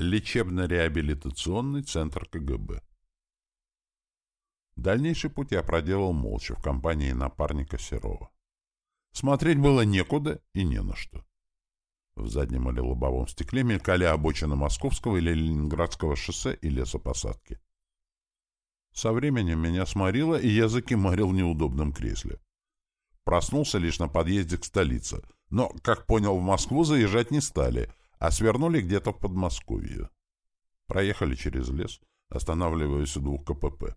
Лечебно-реабилитационный центр КГБ. Дальнейший путь я проделал молча в компании напарника Серова. Смотреть было некуда и не на что. В заднем или лобовом стекле мелькали обочины Московского или Ленинградского шоссе и лесопосадки. Со временем меня сморило, и я закимарил в неудобном кресле. Проснулся лишь на подъезде к столице, но, как понял, в Москву заезжать не стали, а свернули где-то в Подмосковье. Проехали через лес, останавливаясь у двух КПП.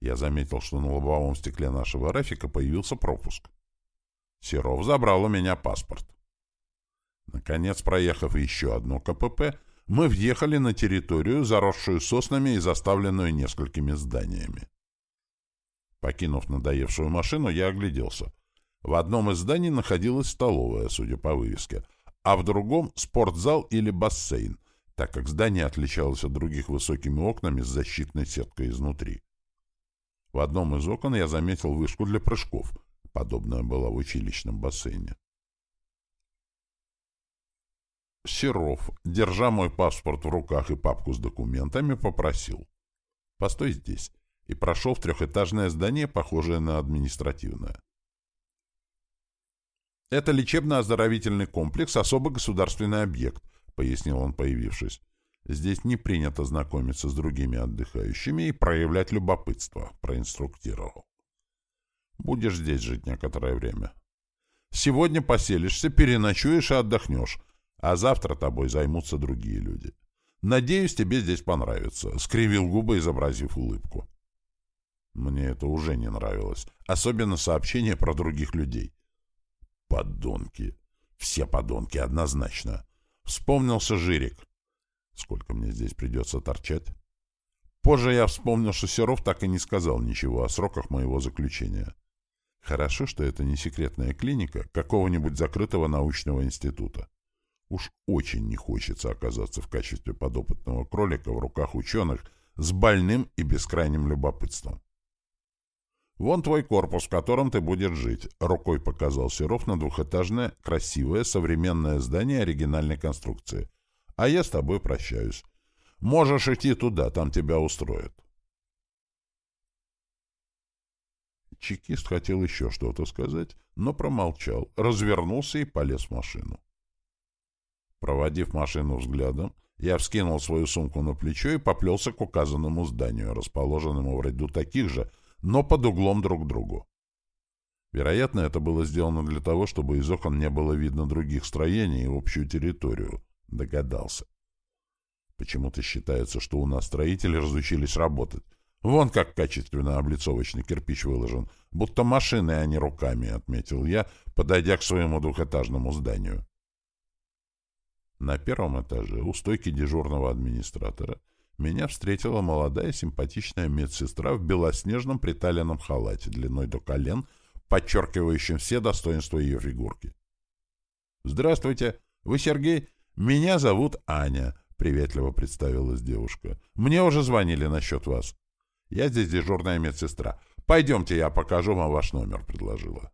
Я заметил, что на лобовом стекле нашего Рафика появился пропуск. Серов забрал у меня паспорт. Наконец, проехав еще одно КПП, мы въехали на территорию, заросшую соснами и заставленную несколькими зданиями. Покинув надоевшую машину, я огляделся. В одном из зданий находилась столовая, судя по вывеске, а в другом — спортзал или бассейн, так как здание отличалось от других высокими окнами с защитной сеткой изнутри. В одном из окон я заметил вышку для прыжков. Подобная была в училищном бассейне. Серов, держа мой паспорт в руках и папку с документами, попросил. «Постой здесь» и прошел в трехэтажное здание, похожее на административное. «Это лечебно-оздоровительный комплекс, особо государственный объект», — пояснил он, появившись. «Здесь не принято знакомиться с другими отдыхающими и проявлять любопытство», — проинструктировал. «Будешь здесь жить некоторое время. Сегодня поселишься, переночуешь и отдохнешь, а завтра тобой займутся другие люди. Надеюсь, тебе здесь понравится», — скривил губы, изобразив улыбку. Мне это уже не нравилось, особенно сообщения про других людей. Подонки. Все подонки, однозначно. Вспомнился Жирик. Сколько мне здесь придется торчать? Позже я вспомнил, что Серов так и не сказал ничего о сроках моего заключения. Хорошо, что это не секретная клиника какого-нибудь закрытого научного института. Уж очень не хочется оказаться в качестве подопытного кролика в руках ученых с больным и бескрайним любопытством. «Вон твой корпус, в котором ты будешь жить», — рукой показал Серов на двухэтажное, красивое, современное здание оригинальной конструкции. «А я с тобой прощаюсь. Можешь идти туда, там тебя устроят». Чекист хотел еще что-то сказать, но промолчал, развернулся и полез в машину. Проводив машину взглядом, я вскинул свою сумку на плечо и поплелся к указанному зданию, расположенному в ряду таких же, но под углом друг к другу. Вероятно, это было сделано для того, чтобы из окон не было видно других строений и общую территорию, догадался. Почему-то считается, что у нас строители разучились работать. Вон как качественно облицовочный кирпич выложен, будто машиной, а не руками, отметил я, подойдя к своему двухэтажному зданию. На первом этаже у стойки дежурного администратора меня встретила молодая симпатичная медсестра в белоснежном приталенном халате длиной до колен, подчеркивающем все достоинства ее фигурки. «Здравствуйте! Вы Сергей? Меня зовут Аня», — приветливо представилась девушка. «Мне уже звонили насчет вас. Я здесь дежурная медсестра. Пойдемте, я покажу вам ваш номер», — предложила.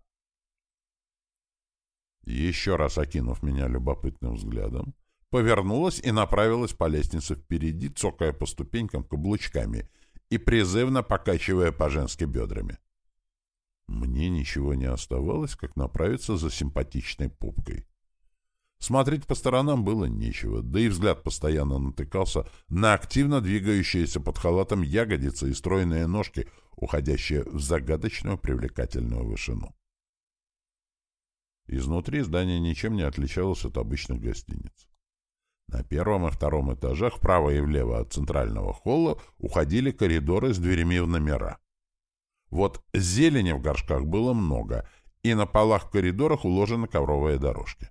Еще раз окинув меня любопытным взглядом, повернулась и направилась по лестнице впереди, цокая по ступенькам каблучками и призывно покачивая по-женски бедрами. Мне ничего не оставалось, как направиться за симпатичной пупкой. Смотреть по сторонам было нечего, да и взгляд постоянно натыкался на активно двигающиеся под халатом ягодицы и стройные ножки, уходящие в загадочную привлекательную вышину. Изнутри здание ничем не отличалось от обычных гостиниц. На первом и втором этажах вправо и влево от центрального холла уходили коридоры с дверями в номера. Вот зелени в горшках было много, и на полах в коридорах уложены ковровые дорожки.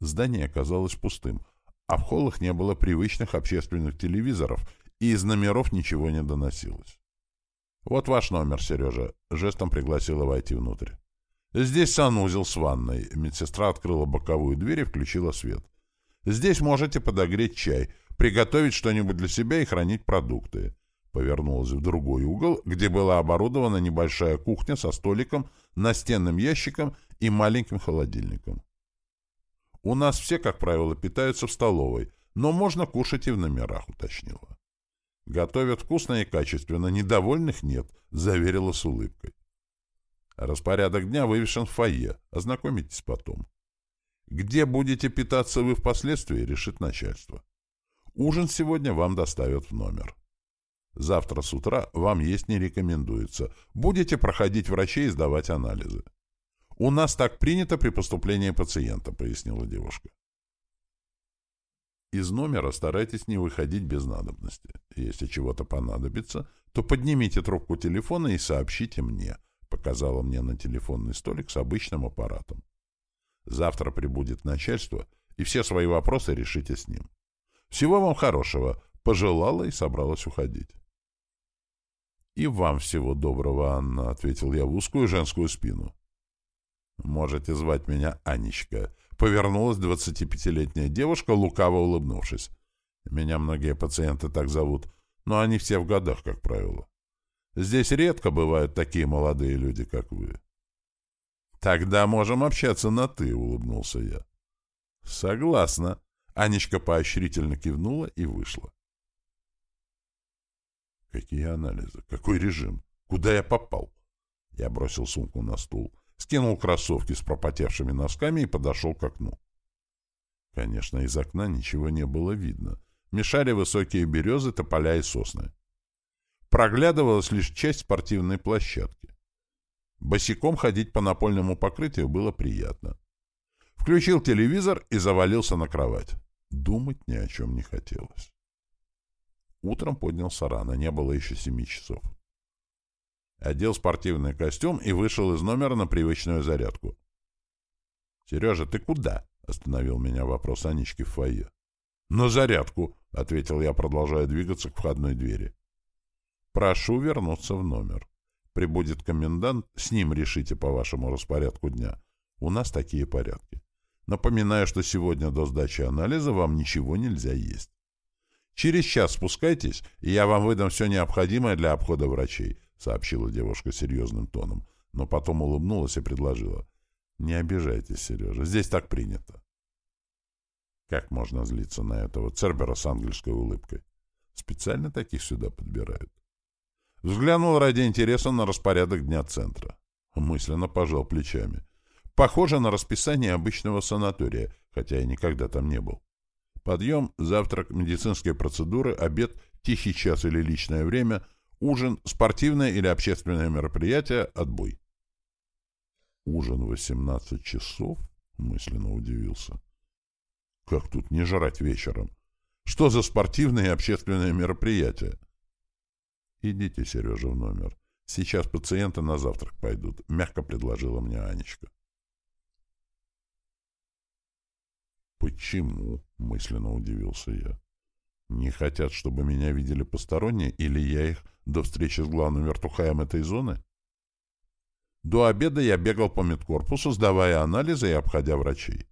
Здание казалось пустым, а в холлах не было привычных общественных телевизоров, и из номеров ничего не доносилось. «Вот ваш номер, Сережа», — жестом пригласила войти внутрь. Здесь санузел с ванной. Медсестра открыла боковую дверь и включила свет. Здесь можете подогреть чай, приготовить что-нибудь для себя и хранить продукты. Повернулась в другой угол, где была оборудована небольшая кухня со столиком, настенным ящиком и маленьким холодильником. У нас все, как правило, питаются в столовой, но можно кушать и в номерах, уточнила. Готовят вкусно и качественно, недовольных нет, заверила с улыбкой. Распорядок дня вывешен в фойе, ознакомитесь потом. Где будете питаться вы впоследствии, решит начальство. Ужин сегодня вам доставят в номер. Завтра с утра вам есть не рекомендуется. Будете проходить врачей и сдавать анализы. У нас так принято при поступлении пациента, пояснила девушка. Из номера старайтесь не выходить без надобности. Если чего-то понадобится, то поднимите трубку телефона и сообщите мне, показала мне на телефонный столик с обычным аппаратом. Завтра прибудет начальство, и все свои вопросы решите с ним. Всего вам хорошего, пожелала и собралась уходить. «И вам всего доброго, Анна», — ответил я в узкую женскую спину. «Можете звать меня Анечка», — повернулась двадцатипятилетняя девушка, лукаво улыбнувшись. «Меня многие пациенты так зовут, но они все в годах, как правило. Здесь редко бывают такие молодые люди, как вы». «Тогда можем общаться на «ты», — улыбнулся я. «Согласна». Анечка поощрительно кивнула и вышла. Какие анализы? Какой режим? Куда я попал? Я бросил сумку на стул, скинул кроссовки с пропотевшими носками и подошел к окну. Конечно, из окна ничего не было видно. Мешали высокие березы, тополя и сосны. Проглядывалась лишь часть спортивной площадки. Босиком ходить по напольному покрытию было приятно. Включил телевизор и завалился на кровать. Думать ни о чем не хотелось. Утром поднялся рано, не было еще семи часов. Одел спортивный костюм и вышел из номера на привычную зарядку. — Сережа, ты куда? — остановил меня вопрос Анечки в фойе. — На зарядку, — ответил я, продолжая двигаться к входной двери. — Прошу вернуться в номер. Прибудет комендант, с ним решите по вашему распорядку дня. У нас такие порядки. Напоминаю, что сегодня до сдачи анализа вам ничего нельзя есть. Через час спускайтесь, и я вам выдам все необходимое для обхода врачей», — сообщила девушка серьезным тоном, но потом улыбнулась и предложила. «Не обижайтесь, Сережа, здесь так принято». Как можно злиться на этого Цербера с ангельской улыбкой? Специально таких сюда подбирают. Взглянул ради интереса на распорядок дня центра. Мысленно пожал плечами. Похоже на расписание обычного санатория, хотя я никогда там не был. Подъем, завтрак, медицинские процедуры, обед, тихий час или личное время, ужин, спортивное или общественное мероприятие, отбой. Ужин 18 часов? Мысленно удивился. Как тут не жрать вечером? Что за спортивное и общественное мероприятие? Идите, Сережа, в номер. Сейчас пациенты на завтрак пойдут, мягко предложила мне Анечка. «Почему?» — мысленно удивился я. «Не хотят, чтобы меня видели посторонние, или я их до встречи с главным вертухаем этой зоны?» До обеда я бегал по медкорпусу, сдавая анализы и обходя врачей.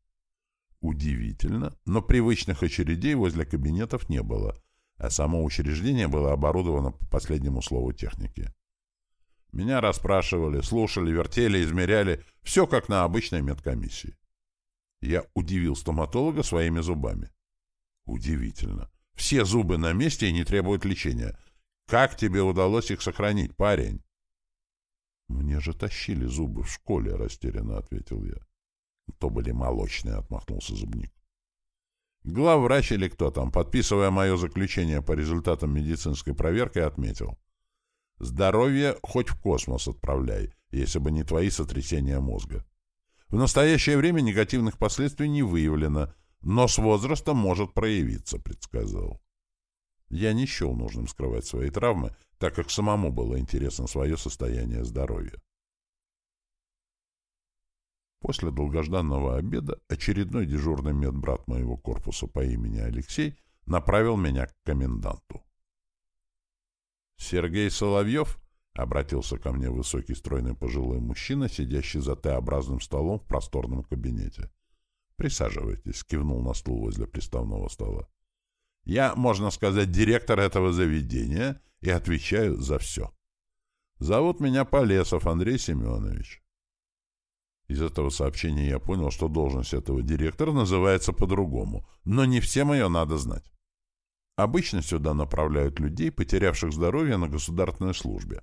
Удивительно, но привычных очередей возле кабинетов не было, а само учреждение было оборудовано по последнему слову техники. Меня расспрашивали, слушали, вертели, измеряли, все как на обычной медкомиссии. Я удивил стоматолога своими зубами. Удивительно. Все зубы на месте и не требуют лечения. Как тебе удалось их сохранить, парень? Мне же тащили зубы в школе, растерянно ответил я. То были молочные, отмахнулся зубник. Главврач или кто там, подписывая мое заключение по результатам медицинской проверки, отметил. Здоровье хоть в космос отправляй, если бы не твои сотрясения мозга. В настоящее время негативных последствий не выявлено, но с возрастом может проявиться, предсказал. Я не счел нужным скрывать свои травмы, так как самому было интересно свое состояние здоровья. После долгожданного обеда очередной дежурный медбрат моего корпуса по имени Алексей направил меня к коменданту. Сергей Соловьев Обратился ко мне высокий стройный пожилой мужчина, сидящий за Т-образным столом в просторном кабинете. «Присаживайтесь», — кивнул на стул возле приставного стола. «Я, можно сказать, директор этого заведения и отвечаю за все. Зовут меня Полесов Андрей Семенович». Из этого сообщения я понял, что должность этого директора называется по-другому, но не всем ее надо знать. Обычно сюда направляют людей, потерявших здоровье на государственной службе.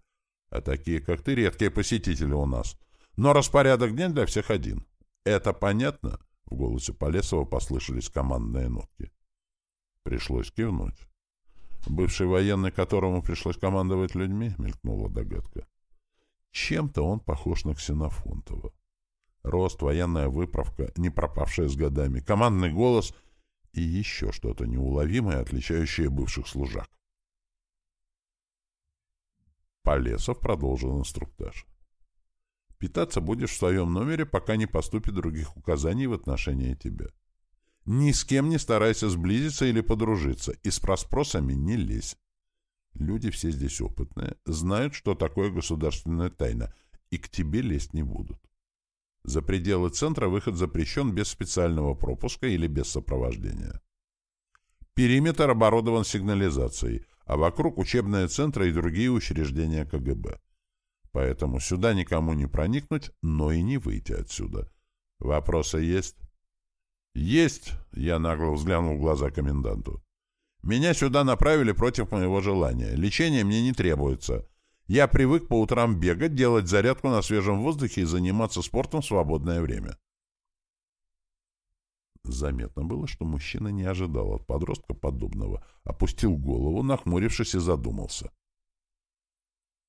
А такие, как ты, редкие посетители у нас. Но распорядок дня для всех один. Это понятно? В голосе Полесова послышались командные нотки. Пришлось кивнуть. Бывший военный, которому пришлось командовать людьми, мелькнула догадка. Чем-то он похож на Ксенофонтова. Рост, военная выправка, не пропавшая с годами, командный голос и еще что-то неуловимое, отличающее бывших служак. Полесов продолжил инструктаж. Питаться будешь в своем номере, пока не поступит других указаний в отношении тебя. Ни с кем не старайся сблизиться или подружиться, и с проспросами не лезь. Люди все здесь опытные, знают, что такое государственная тайна, и к тебе лезть не будут. За пределы центра выход запрещен без специального пропуска или без сопровождения. Периметр оборудован сигнализацией, а вокруг учебные центры и другие учреждения КГБ. Поэтому сюда никому не проникнуть, но и не выйти отсюда. Вопросы есть? Есть, я нагло взглянул в глаза коменданту. Меня сюда направили против моего желания. Лечение мне не требуется. Я привык по утрам бегать, делать зарядку на свежем воздухе и заниматься спортом в свободное время. Заметно было, что мужчина не ожидал от подростка подобного, опустил голову, нахмурившись и задумался.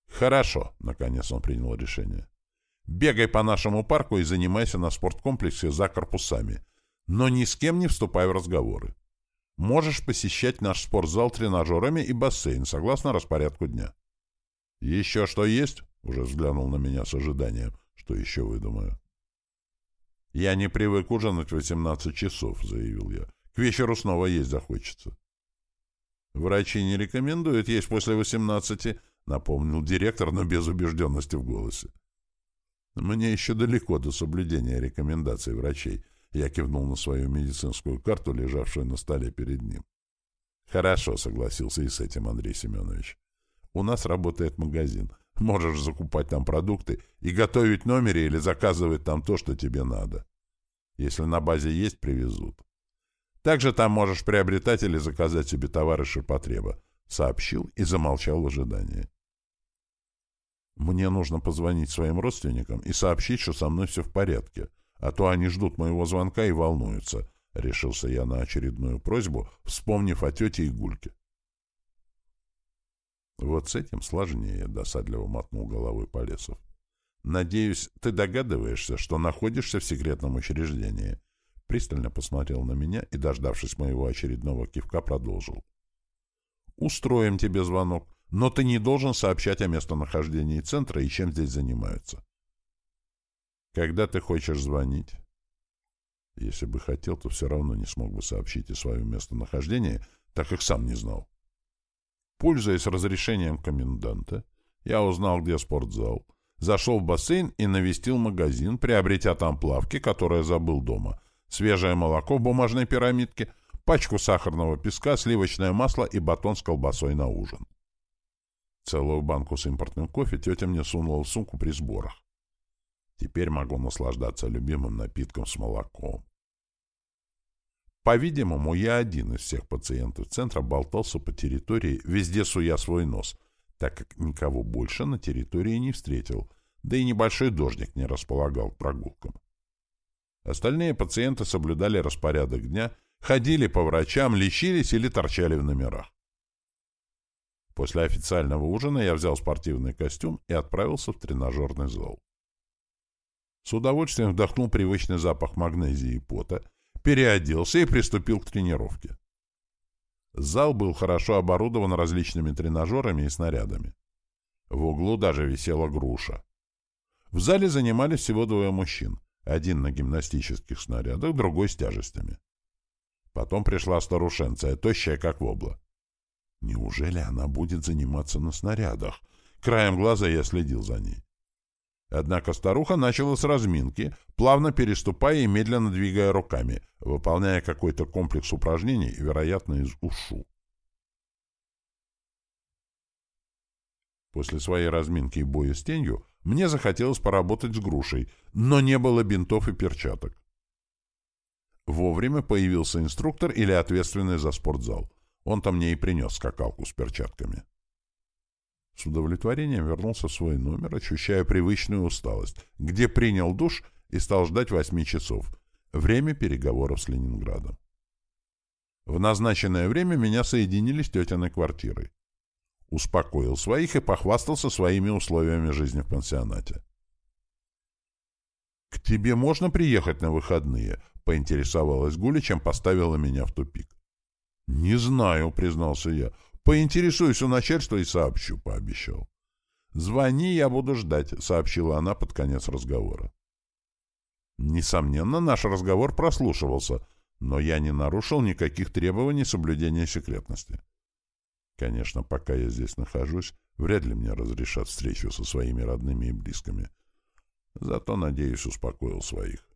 «Хорошо», — наконец он принял решение. «Бегай по нашему парку и занимайся на спорткомплексе за корпусами, но ни с кем не вступай в разговоры. Можешь посещать наш спортзал тренажерами и бассейн, согласно распорядку дня». «Еще что есть?» — уже взглянул на меня с ожиданием. «Что еще выдумаю?» «Я не привык ужинать в 18 часов», — заявил я. «К вечеру снова есть захочется». «Врачи не рекомендуют есть после 18», — напомнил директор, но без убежденности в голосе. «Мне еще далеко до соблюдения рекомендаций врачей», — я кивнул на свою медицинскую карту, лежавшую на столе перед ним. «Хорошо», — согласился и с этим Андрей Семенович. У нас работает магазин. Можешь закупать там продукты и готовить номере или заказывать там то, что тебе надо. Если на базе есть, привезут. Также там можешь приобретать или заказать себе товары ширпотреба. Сообщил и замолчал в ожидании. Мне нужно позвонить своим родственникам и сообщить, что со мной все в порядке, а то они ждут моего звонка и волнуются, — решился я на очередную просьбу, вспомнив о тете и Гульке. Вот с этим сложнее, — досадливо мотнул головой Полесов. Надеюсь, ты догадываешься, что находишься в секретном учреждении. Пристально посмотрел на меня и, дождавшись моего очередного кивка, продолжил. Устроим тебе звонок, но ты не должен сообщать о местонахождении центра и чем здесь занимаются. Когда ты хочешь звонить? Если бы хотел, то все равно не смог бы сообщить о своем местонахождении, так как сам не знал. Пользуясь разрешением коменданта, я узнал, где спортзал, зашел в бассейн и навестил магазин, приобретя там плавки, которые забыл дома, свежее молоко в бумажной пирамидке, пачку сахарного песка, сливочное масло и батон с колбасой на ужин. Целую банку с импортным кофе тетя мне сунула в сумку при сборах. Теперь могу наслаждаться любимым напитком с молоком. По-видимому, я один из всех пациентов центра болтался по территории, везде суя свой нос, так как никого больше на территории не встретил, да и небольшой дождик не располагал к прогулкам. Остальные пациенты соблюдали распорядок дня, ходили по врачам, лечились или торчали в номерах. После официального ужина я взял спортивный костюм и отправился в тренажерный зал. С удовольствием вдохнул привычный запах магнезии и пота, переоделся и приступил к тренировке. Зал был хорошо оборудован различными тренажерами и снарядами. В углу даже висела груша. В зале занимались всего двое мужчин. Один на гимнастических снарядах, другой с тяжестями. Потом пришла старушенция, тощая как вобла. Неужели она будет заниматься на снарядах? Краем глаза я следил за ней. Однако старуха начала с разминки, плавно переступая и медленно двигая руками, выполняя какой-то комплекс упражнений, вероятно, из ушу. После своей разминки и боя с тенью мне захотелось поработать с грушей, но не было бинтов и перчаток. Вовремя появился инструктор или ответственный за спортзал. Он-то мне и принес скакалку с перчатками. С удовлетворением вернулся в свой номер, ощущая привычную усталость, где принял душ и стал ждать восьми часов. Время переговоров с Ленинградом. В назначенное время меня соединили с тетиной квартирой. Успокоил своих и похвастался своими условиями жизни в пансионате. «К тебе можно приехать на выходные?» — поинтересовалась Гуля, чем поставила меня в тупик. «Не знаю», — признался я. «Поинтересуюсь у начальства и сообщу», — пообещал. «Звони, я буду ждать», — сообщила она под конец разговора. Несомненно, наш разговор прослушивался, но я не нарушил никаких требований соблюдения секретности. Конечно, пока я здесь нахожусь, вряд ли мне разрешат встречу со своими родными и близкими. Зато, надеюсь, успокоил своих.